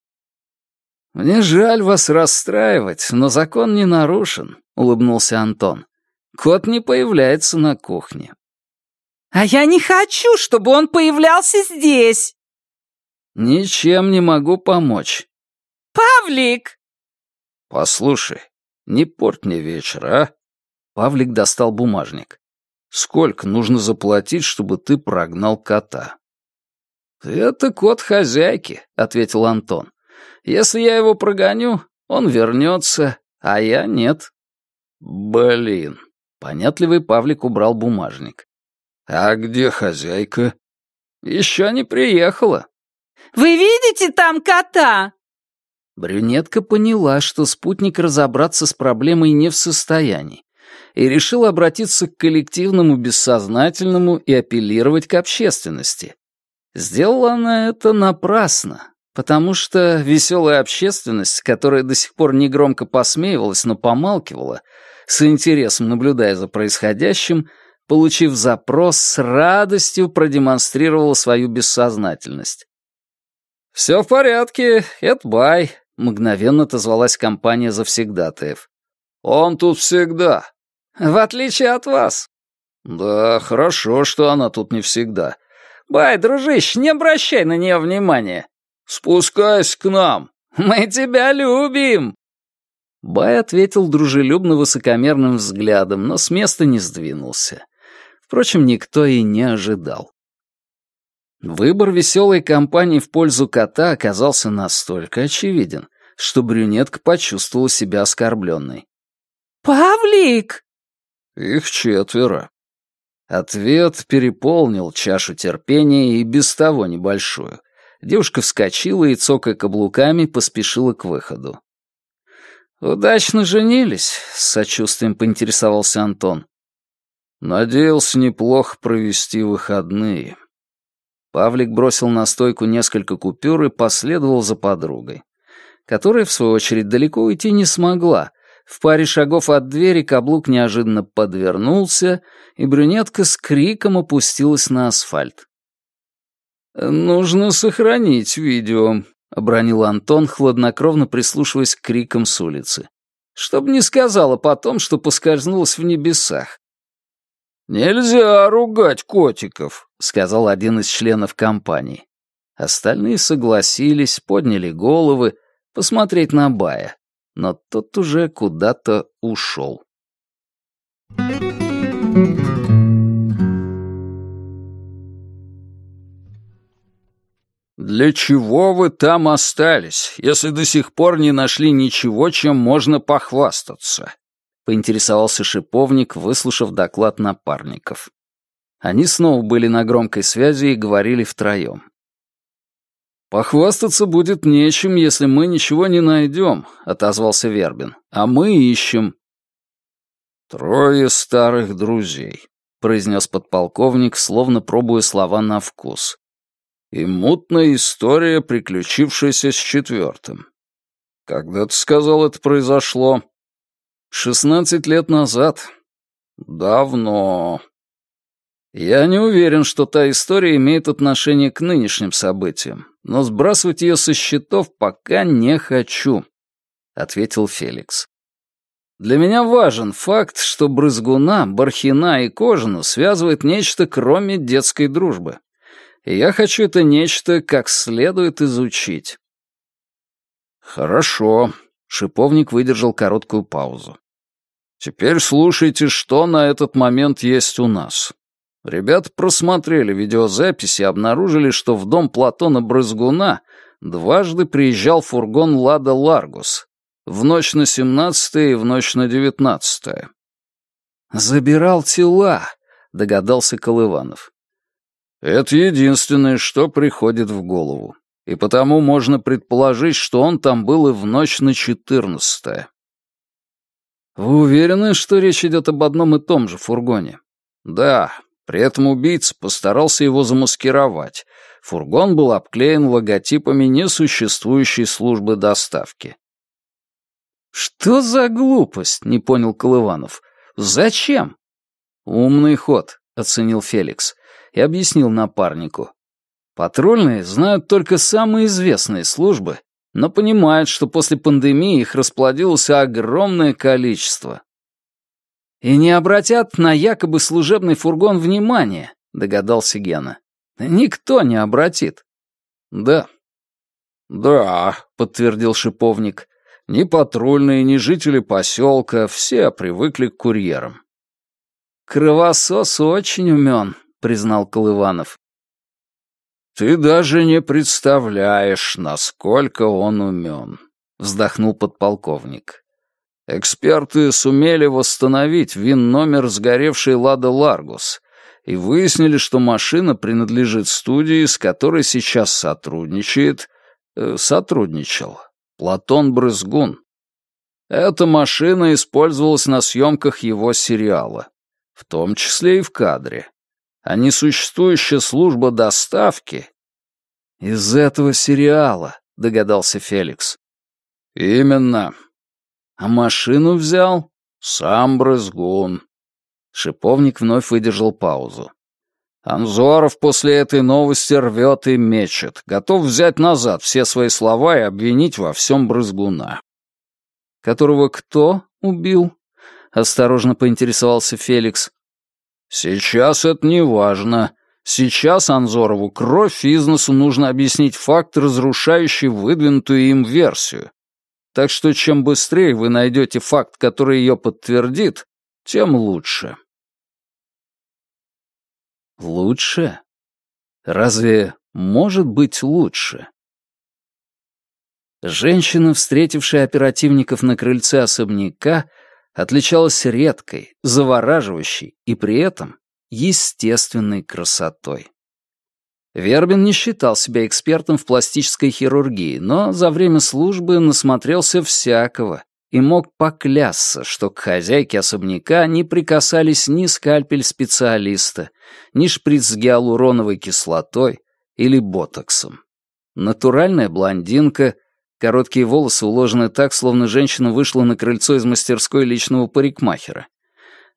«Мне жаль вас расстраивать, но закон не нарушен», — улыбнулся Антон. «Кот не появляется на кухне». «А я не хочу, чтобы он появлялся здесь!» «Ничем не могу помочь». «Павлик!» «Послушай, не порть мне вечер, а?» Павлик достал бумажник. «Сколько нужно заплатить, чтобы ты прогнал кота?» «Это кот хозяйки», — ответил Антон. «Если я его прогоню, он вернется, а я нет». «Блин!» — понятливый Павлик убрал бумажник. «А где хозяйка?» «Еще не приехала». «Вы видите там кота?» Брюнетка поняла, что спутник разобраться с проблемой не в состоянии, и решила обратиться к коллективному бессознательному и апеллировать к общественности. Сделала она это напрасно, потому что веселая общественность, которая до сих пор негромко посмеивалась, но помалкивала, с интересом наблюдая за происходящим, получив запрос, с радостью продемонстрировала свою бессознательность. «Все в порядке, это бай», Мгновенно отозвалась компания завсегдатаев. «Он тут всегда». «В отличие от вас». «Да, хорошо, что она тут не всегда». «Бай, дружище, не обращай на нее внимания». «Спускайся к нам». «Мы тебя любим». Бай ответил дружелюбно высокомерным взглядом, но с места не сдвинулся. Впрочем, никто и не ожидал. Выбор веселой компании в пользу кота оказался настолько очевиден, что брюнетка почувствовала себя оскорбленной. «Павлик!» «Их четверо». Ответ переполнил чашу терпения и без того небольшую. Девушка вскочила и, цокая каблуками, поспешила к выходу. «Удачно женились», — с сочувствием поинтересовался Антон. «Надеялся неплохо провести выходные», Павлик бросил на стойку несколько купюр и последовал за подругой, которая, в свою очередь, далеко уйти не смогла. В паре шагов от двери каблук неожиданно подвернулся, и брюнетка с криком опустилась на асфальт. «Нужно сохранить видео», — обронил Антон, хладнокровно прислушиваясь к крикам с улицы. «Чтоб не сказала потом, что поскользнулась в небесах. «Нельзя ругать котиков», — сказал один из членов компании. Остальные согласились, подняли головы, посмотреть на Бая, но тот уже куда-то ушел. «Для чего вы там остались, если до сих пор не нашли ничего, чем можно похвастаться?» поинтересовался шиповник, выслушав доклад напарников. Они снова были на громкой связи и говорили втроем. «Похвастаться будет нечем, если мы ничего не найдем», — отозвался Вербин. «А мы ищем». «Трое старых друзей», — произнес подполковник, словно пробуя слова на вкус. «И мутная история, приключившаяся с четвертым. Когда ты сказал, это произошло?» Шестнадцать лет назад. Давно. Я не уверен, что та история имеет отношение к нынешним событиям, но сбрасывать ее со счетов пока не хочу, — ответил Феликс. Для меня важен факт, что Брызгуна, Бархина и Кожину связывает нечто кроме детской дружбы. И я хочу это нечто как следует изучить. Хорошо, Шиповник выдержал короткую паузу. «Теперь слушайте, что на этот момент есть у нас. Ребята просмотрели видеозаписи и обнаружили, что в дом Платона Брызгуна дважды приезжал фургон «Лада Ларгус» в ночь на 17 и в ночь на 19 -е. «Забирал тела», — догадался Колыванов. «Это единственное, что приходит в голову. и потому можно предположить, что он там был и в ночь на четырнадцатое. Вы уверены, что речь идет об одном и том же фургоне? Да, при этом убийца постарался его замаскировать. Фургон был обклеен логотипами несуществующей службы доставки. «Что за глупость?» — не понял Колыванов. «Зачем?» «Умный ход», — оценил Феликс и объяснил напарнику. «Патрульные знают только самые известные службы но понимают, что после пандемии их расплодилось огромное количество. «И не обратят на якобы служебный фургон внимания», — догадался Гена. «Никто не обратит». «Да». «Да», — подтвердил шиповник. «Ни патрульные, ни жители поселка, все привыкли к курьерам». «Кровосос очень умен», — признал Колыванов. «Ты даже не представляешь, насколько он умен», — вздохнул подполковник. «Эксперты сумели восстановить ВИН-номер сгоревшей «Лада Ларгус» и выяснили, что машина принадлежит студии, с которой сейчас сотрудничает... Э, сотрудничал Платон Брызгун. Эта машина использовалась на съемках его сериала, в том числе и в кадре а несуществующая служба доставки... Из этого сериала, догадался Феликс. Именно. А машину взял сам Брызгун. Шиповник вновь выдержал паузу. Анзоров после этой новости рвет и мечет, готов взять назад все свои слова и обвинить во всем Брызгуна. Которого кто убил? Осторожно поинтересовался Феликс. Сейчас это не важно. Сейчас Анзорову кровь бизнесу нужно объяснить факт, разрушающий выдвинутую им версию. Так что чем быстрее вы найдете факт, который ее подтвердит, тем лучше. Лучше? Разве может быть лучше? Женщина, встретившая оперативников на крыльце особняка, отличалась редкой, завораживающей и при этом естественной красотой. Вербин не считал себя экспертом в пластической хирургии, но за время службы насмотрелся всякого и мог поклясться, что к хозяйке особняка не прикасались ни скальпель специалиста, ни шприц с гиалуроновой кислотой или ботоксом. Натуральная блондинка — Короткие волосы уложены так, словно женщина вышла на крыльцо из мастерской личного парикмахера.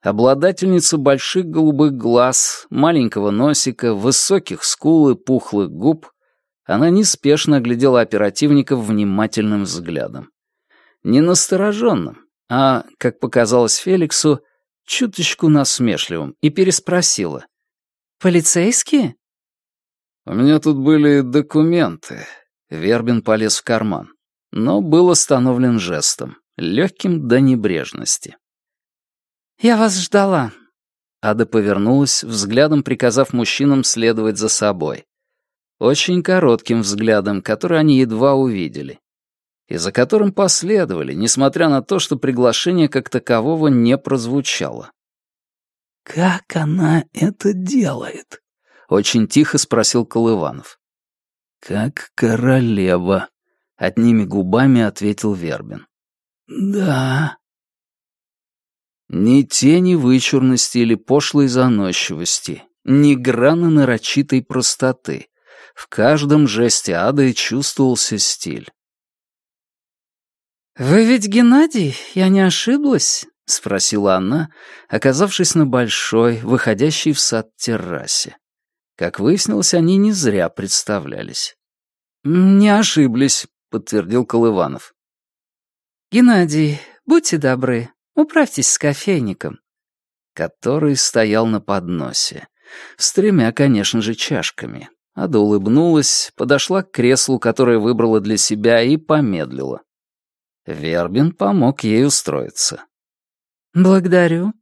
Обладательница больших голубых глаз, маленького носика, высоких скул и пухлых губ, она неспешно оглядела оперативников внимательным взглядом. Не настороженным, а, как показалось Феликсу, чуточку насмешливым, и переспросила. «Полицейские?» «У меня тут были документы», Вербин полез в карман, но был остановлен жестом, легким до небрежности. «Я вас ждала». Ада повернулась, взглядом приказав мужчинам следовать за собой. Очень коротким взглядом, который они едва увидели. И за которым последовали, несмотря на то, что приглашение как такового не прозвучало. «Как она это делает?» — очень тихо спросил Колыванов. «Как королева», — одними губами ответил Вербин. «Да». Ни тени вычурности или пошлой заносчивости, ни грана нарочитой простоты. В каждом жесте ады чувствовался стиль. «Вы ведь Геннадий, я не ошиблась?» — спросила она, оказавшись на большой, выходящей в сад террасе. Как выяснилось, они не зря представлялись. «Не ошиблись», — подтвердил Колыванов. «Геннадий, будьте добры, управьтесь с кофейником», который стоял на подносе, с тремя, конечно же, чашками. Ада улыбнулась, подошла к креслу, которое выбрала для себя, и помедлила. Вербин помог ей устроиться. «Благодарю».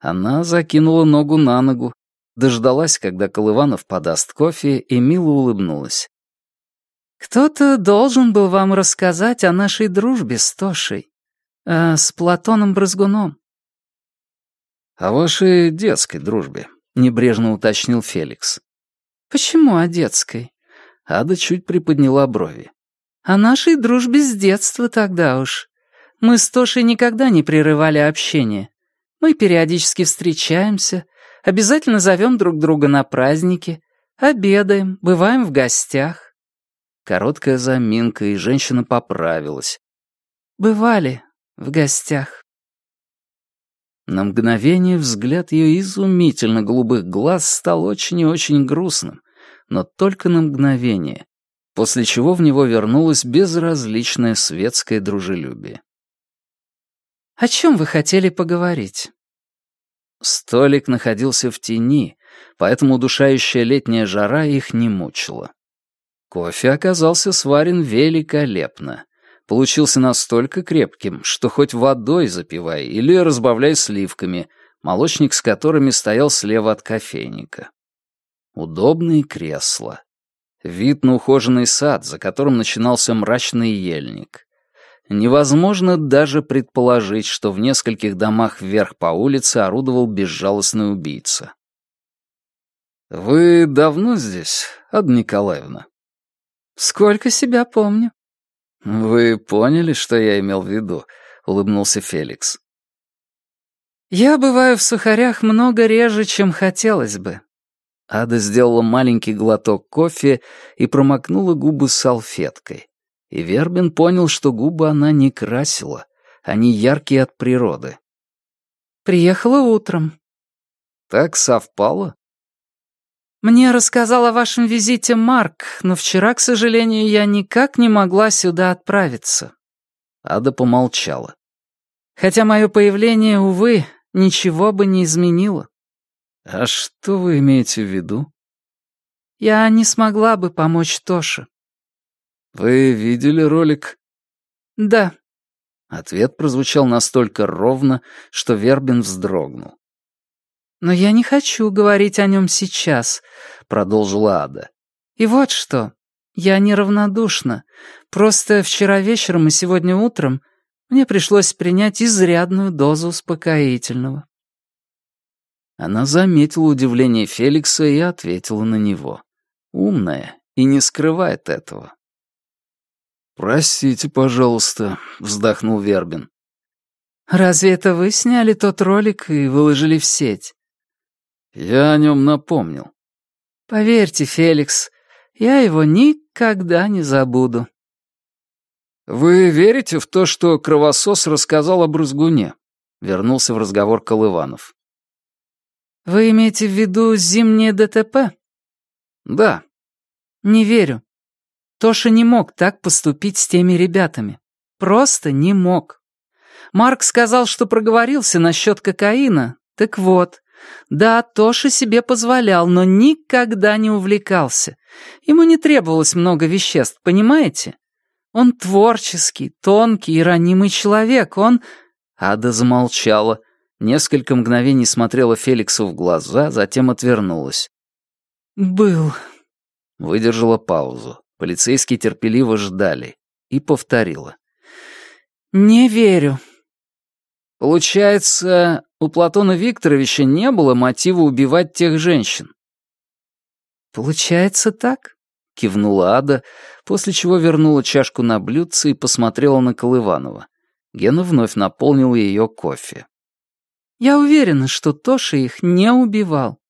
Она закинула ногу на ногу, дождалась, когда Колыванов подаст кофе, и мило улыбнулась. «Кто-то должен был вам рассказать о нашей дружбе с Тошей, э, с Платоном Брызгуном». «О вашей детской дружбе», — небрежно уточнил Феликс. «Почему о детской? Ада чуть приподняла брови. «О нашей дружбе с детства тогда уж. Мы с Тошей никогда не прерывали общение. Мы периодически встречаемся, обязательно зовем друг друга на праздники, обедаем, бываем в гостях». Короткая заминка, и женщина поправилась. «Бывали в гостях». На мгновение взгляд ее изумительно голубых глаз стал очень и очень грустным, но только на мгновение, после чего в него вернулось безразличное светское дружелюбие. «О чем вы хотели поговорить?» Столик находился в тени, поэтому удушающая летняя жара их не мучила. Кофе оказался сварен великолепно получился настолько крепким, что хоть водой запивай или разбавляй сливками, молочник с которыми стоял слева от кофейника. Удобные кресла. Вид на ухоженный сад, за которым начинался мрачный ельник. Невозможно даже предположить, что в нескольких домах вверх по улице орудовал безжалостный убийца. «Вы давно здесь, Ада Николаевна?» «Сколько себя помню», «Вы поняли, что я имел в виду?» — улыбнулся Феликс. «Я бываю в сухарях много реже, чем хотелось бы». Ада сделала маленький глоток кофе и промокнула губы салфеткой. И Вербин понял, что губы она не красила, они яркие от природы. «Приехала утром». «Так совпало?» «Мне рассказал о вашем визите Марк, но вчера, к сожалению, я никак не могла сюда отправиться». Ада помолчала. «Хотя мое появление, увы, ничего бы не изменило». «А что вы имеете в виду?» «Я не смогла бы помочь Тоше». «Вы видели ролик?» «Да». Ответ прозвучал настолько ровно, что Вербин вздрогнул. «Но я не хочу говорить о нем сейчас», — продолжила Ада. «И вот что. Я неравнодушна. Просто вчера вечером и сегодня утром мне пришлось принять изрядную дозу успокоительного». Она заметила удивление Феликса и ответила на него. Умная и не скрывает этого. «Простите, пожалуйста», — вздохнул Вербин. «Разве это вы сняли тот ролик и выложили в сеть?» Я о нем напомнил. Поверьте, Феликс, я его никогда не забуду. Вы верите в то, что кровосос рассказал о брызгуне? Вернулся в разговор Колыванов. Вы имеете в виду зимнее ДТП? Да. Не верю. Тоша не мог так поступить с теми ребятами. Просто не мог. Марк сказал, что проговорился насчет кокаина. Так вот, да, Тоша себе позволял, но никогда не увлекался. Ему не требовалось много веществ, понимаете? Он творческий, тонкий и ранимый человек, он...» Ада замолчала, несколько мгновений смотрела Феликсу в глаза, затем отвернулась. «Был...» Выдержала паузу. Полицейские терпеливо ждали. И повторила. «Не верю». Получается, у Платона Викторовича не было мотива убивать тех женщин. «Получается так?» — кивнула Ада, после чего вернула чашку на блюдце и посмотрела на Колыванова. Гена вновь наполнил ее кофе. «Я уверена, что Тоша их не убивал».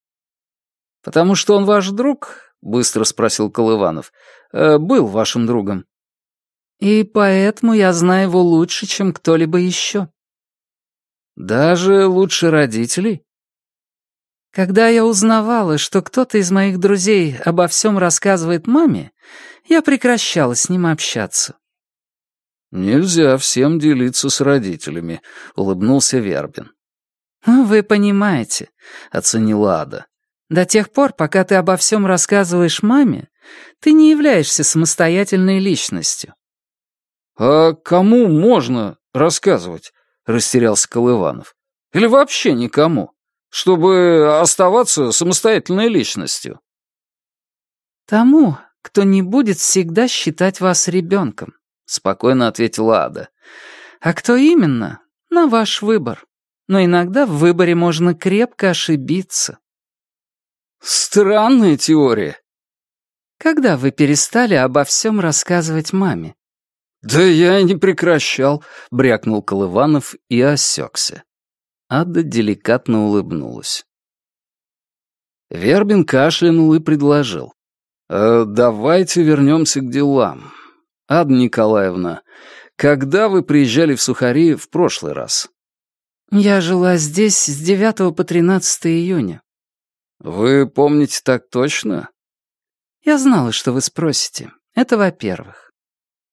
«Потому что он ваш друг?» — быстро спросил Колыванов. «Э, «Был вашим другом». «И поэтому я знаю его лучше, чем кто-либо еще». Даже лучше родителей? Когда я узнавала, что кто-то из моих друзей обо всем рассказывает маме, я прекращала с ним общаться. «Нельзя всем делиться с родителями», — улыбнулся Вербин. «Вы понимаете», — оценила Ада. «До тех пор, пока ты обо всем рассказываешь маме, ты не являешься самостоятельной личностью». «А кому можно рассказывать?» Растерялся Колыванов. «Или вообще никому, чтобы оставаться самостоятельной личностью?» «Тому, кто не будет всегда считать вас ребенком», — спокойно ответила Ада. «А кто именно? На ваш выбор. Но иногда в выборе можно крепко ошибиться». «Странная теория», Когда вы перестали обо всем рассказывать маме? «Да я и не прекращал», — брякнул Колыванов и осекся. Ада деликатно улыбнулась. Вербин кашлянул и предложил. «Э, «Давайте вернемся к делам. Ада Николаевна, когда вы приезжали в Сухари в прошлый раз?» «Я жила здесь с 9 по 13 июня». «Вы помните так точно?» «Я знала, что вы спросите. Это во-первых.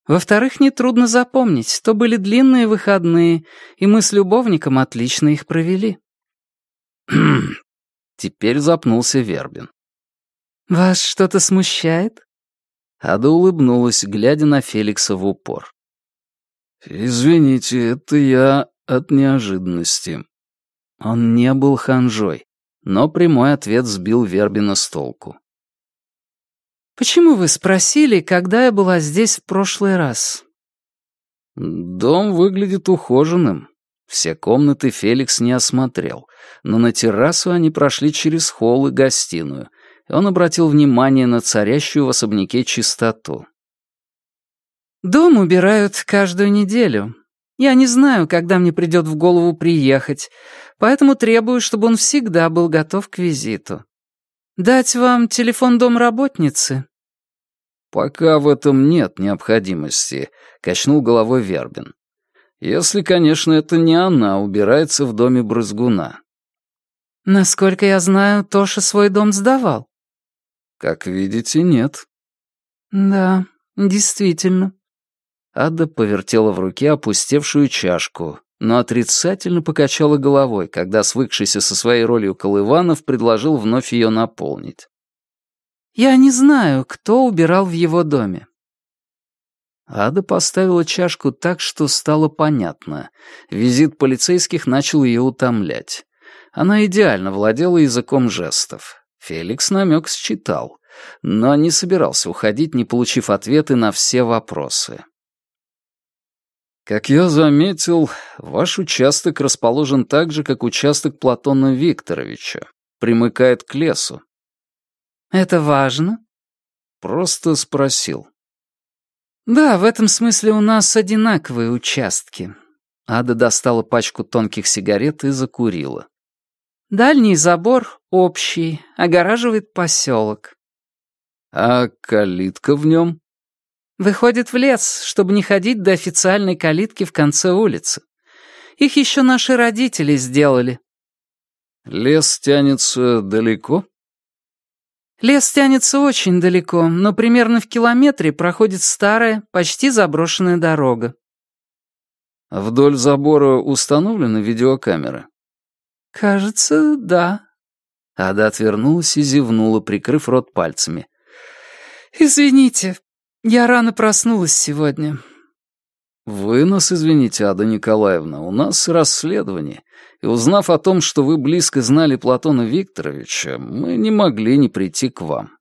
Во-вторых, нетрудно запомнить, то были длинные выходные, и мы с любовником отлично их провели». Теперь запнулся Вербин. «Вас что-то смущает?» Ада улыбнулась, глядя на Феликса в упор. «Извините, это я от неожиданности». Он не был ханжой, но прямой ответ сбил Вербина с толку. «Почему вы спросили, когда я была здесь в прошлый раз?» «Дом выглядит ухоженным. Все комнаты Феликс не осмотрел, но на террасу они прошли через холл и гостиную, и он обратил внимание на царящую в особняке чистоту. «Дом убирают каждую неделю. Я не знаю, когда мне придет в голову приехать, поэтому требую, чтобы он всегда был готов к визиту. Дать вам телефон домработницы?» «Пока в этом нет необходимости», — качнул головой Вербин. «Если, конечно, это не она убирается в доме брызгуна». «Насколько я знаю, Тоша свой дом сдавал». «Как видите, нет». «Да, действительно». Ада повертела в руке опустевшую чашку, но отрицательно покачала головой, когда свыкшийся со своей ролью Колыванов предложил вновь ее наполнить. «Я не знаю, кто убирал в его доме». Ада поставила чашку так, что стало понятно. Визит полицейских начал ее утомлять. Она идеально владела языком жестов. Феликс намек считал, но не собирался уходить, не получив ответы на все вопросы. Как я заметил, ваш участок расположен так же, как участок Платона Викторовича. Примыкает к лесу. Это важно? Просто спросил. Да, в этом смысле у нас одинаковые участки. Ада достала пачку тонких сигарет и закурила. Дальний забор общий, огораживает поселок. А калитка в нем? Выходит в лес, чтобы не ходить до официальной калитки в конце улицы. Их еще наши родители сделали. Лес тянется далеко? Лес тянется очень далеко, но примерно в километре проходит старая, почти заброшенная дорога. Вдоль забора установлены видеокамеры? Кажется, да. Ада отвернулась и зевнула, прикрыв рот пальцами. «Извините, я рано проснулась сегодня». «Вы нас извините, Ада Николаевна, у нас расследование, и узнав о том, что вы близко знали Платона Викторовича, мы не могли не прийти к вам».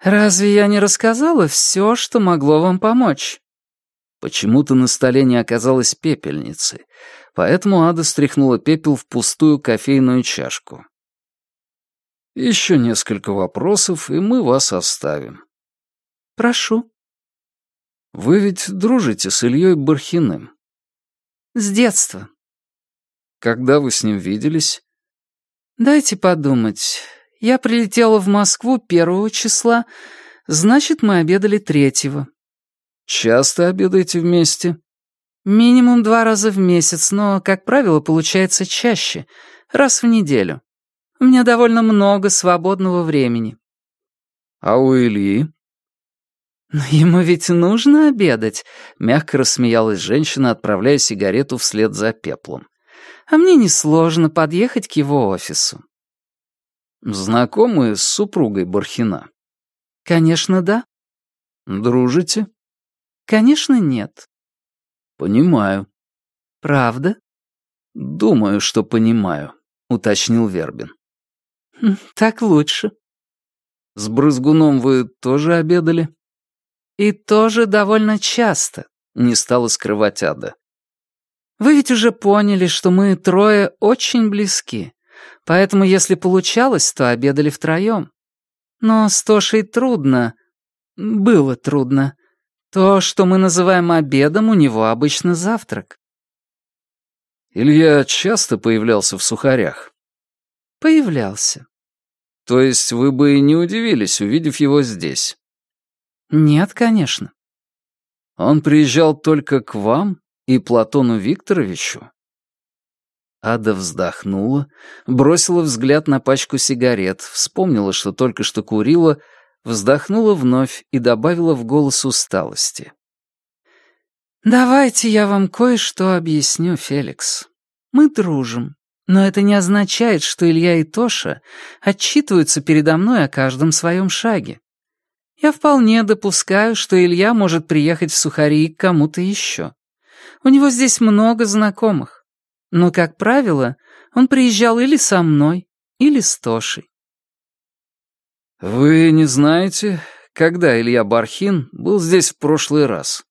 «Разве я не рассказала все, что могло вам помочь?» Почему-то на столе не оказалось пепельницы, поэтому Ада стряхнула пепел в пустую кофейную чашку. «Еще несколько вопросов, и мы вас оставим». «Прошу». «Вы ведь дружите с Ильей Бархиным?» «С детства». «Когда вы с ним виделись?» «Дайте подумать. Я прилетела в Москву первого числа, значит, мы обедали третьего». «Часто обедаете вместе?» «Минимум два раза в месяц, но, как правило, получается чаще, раз в неделю». У меня довольно много свободного времени». «А у Ильи?» «Но ему ведь нужно обедать», — мягко рассмеялась женщина, отправляя сигарету вслед за пеплом. «А мне несложно подъехать к его офису». «Знакомы с супругой Бархина?» «Конечно, да». «Дружите?» «Конечно, нет». «Понимаю». «Правда?» «Думаю, что понимаю», — уточнил Вербин. Хм, «Так лучше». «С брызгуном вы тоже обедали?» «И тоже довольно часто», — не стала скрывать Ада. «Вы ведь уже поняли, что мы трое очень близки, поэтому если получалось, то обедали втроем». Но с Тошей трудно. Было трудно. То, что мы называем обедом, у него обычно завтрак. Илья часто появлялся в сухарях? Появлялся. То есть вы бы не удивились, увидев его здесь? Нет, конечно. Он приезжал только к вам и Платону Викторовичу? Ада вздохнула, бросила взгляд на пачку сигарет, вспомнила, что только что курила, вздохнула вновь и добавила в голос усталости. «Давайте я вам кое-что объясню, Феликс. Мы дружим, но это не означает, что Илья и Тоша отчитываются передо мной о каждом своем шаге. Я вполне допускаю, что Илья может приехать в Сухари к кому-то еще. У него здесь много знакомых. Но, как правило, он приезжал или со мной, или с Тошей. «Вы не знаете, когда Илья Бархин был здесь в прошлый раз?»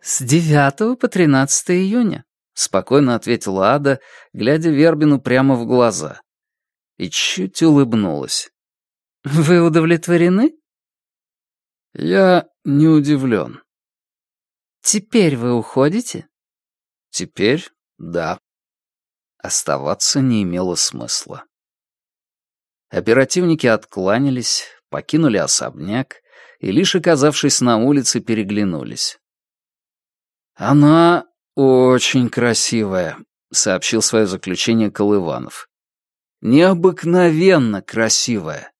«С 9 по 13 июня», — спокойно ответила Ада, глядя Вербину прямо в глаза. И чуть улыбнулась. «Вы удовлетворены?» «Я не удивлен». «Теперь вы уходите?» «Теперь да». Оставаться не имело смысла. Оперативники откланялись, покинули особняк и, лишь оказавшись на улице, переглянулись. «Она очень красивая», — сообщил свое заключение Колыванов. «Необыкновенно красивая».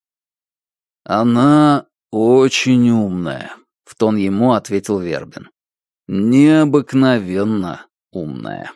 «Она очень умная», — в тон ему ответил Вербин. «Необыкновенно умная».